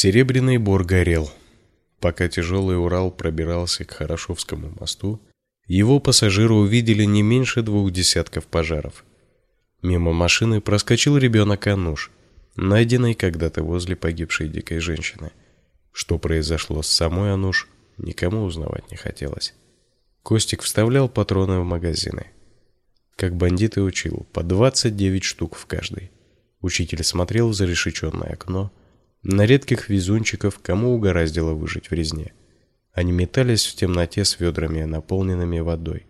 Серебряный бор горел. Пока тяжелый Урал пробирался к Хорошовскому мосту, его пассажиры увидели не меньше двух десятков пожаров. Мимо машины проскочил ребенок Ануш, найденный когда-то возле погибшей дикой женщины. Что произошло с самой Ануш, никому узнавать не хотелось. Костик вставлял патроны в магазины. Как бандиты учил, по 29 штук в каждой. Учитель смотрел в зарешеченное окно, на редких везунчиков, кому угораздило выжить в резне. Они метались в темноте с ведрами, наполненными водой,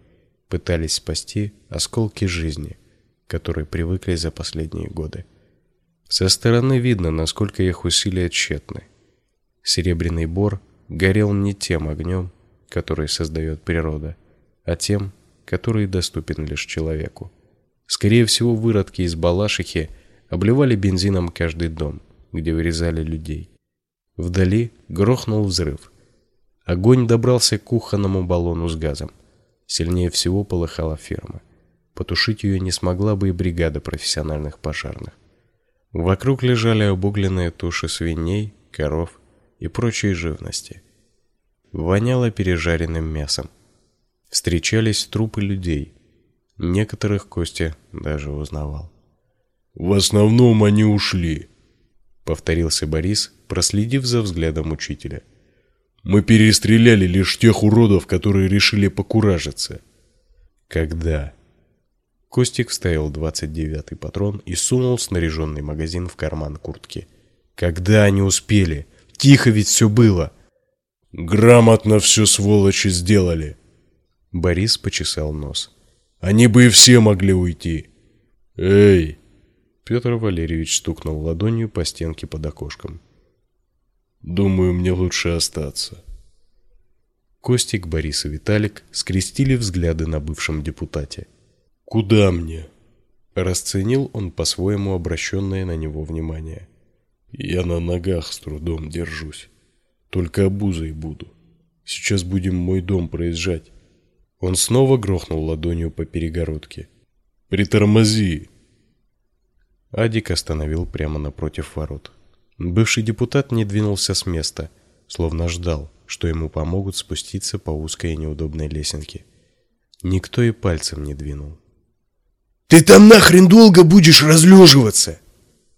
пытались спасти осколки жизни, которые привыкли за последние годы. Со стороны видно, насколько их усилия тщетны. Серебряный бор горел не тем огнем, который создает природа, а тем, который доступен лишь человеку. Скорее всего, выродки из Балашихи обливали бензином каждый дом, где вырезали людей. Вдали грохнул взрыв. Огонь добрался к кухонному баллону с газом. Сильнее всего полыхала ферма. Потушить ее не смогла бы и бригада профессиональных пожарных. Вокруг лежали обугленные туши свиней, коров и прочей живности. Воняло пережаренным мясом. Встречались трупы людей. Некоторых Костя даже узнавал. В основном они ушли, повторился Борис, проследив за взглядом учителя. Мы перестреляли лишь тех уродов, которые решили покуражиться. Когда? Костик вставил двадцать девятый патрон и сунул снаряженный магазин в карман куртки. Когда они успели? Тихо ведь все было. Грамотно все сволочи сделали. Борис почесал нос. Они бы и все могли уйти. Эй, Петр Валерьевич стукнул ладонью по стенке под окошком. Думаю, мне лучше остаться. Костик, Борис и Виталик скрестили взгляды на бывшем депутате. Куда мне? Расценил он по-своему обращенное на него внимание. Я на ногах с трудом держусь. Только обузой буду. Сейчас будем мой дом проезжать. Он снова грохнул ладонью по перегородке. Притормози. Адик остановил прямо напротив ворот. Бывший депутат не двинулся с места, словно ждал, что ему помогут спуститься по узкой и неудобной лесенке. Никто и пальцем не двинул. Ты там нахрен долго будешь разлеживаться?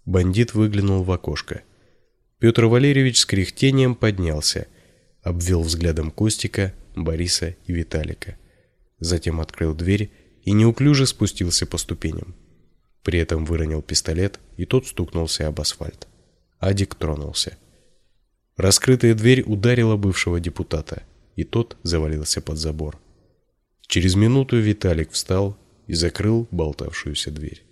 Бандит выглянул в окошко. Петр Валерьевич с кряхтением поднялся, обвел взглядом Костика, Бориса и Виталика. Затем открыл дверь и неуклюже спустился по ступеням. При этом выронил пистолет, и тот стукнулся об асфальт. Адик тронулся. Раскрытая дверь ударила бывшего депутата, и тот завалился под забор. Через минуту Виталик встал и закрыл болтавшуюся дверь.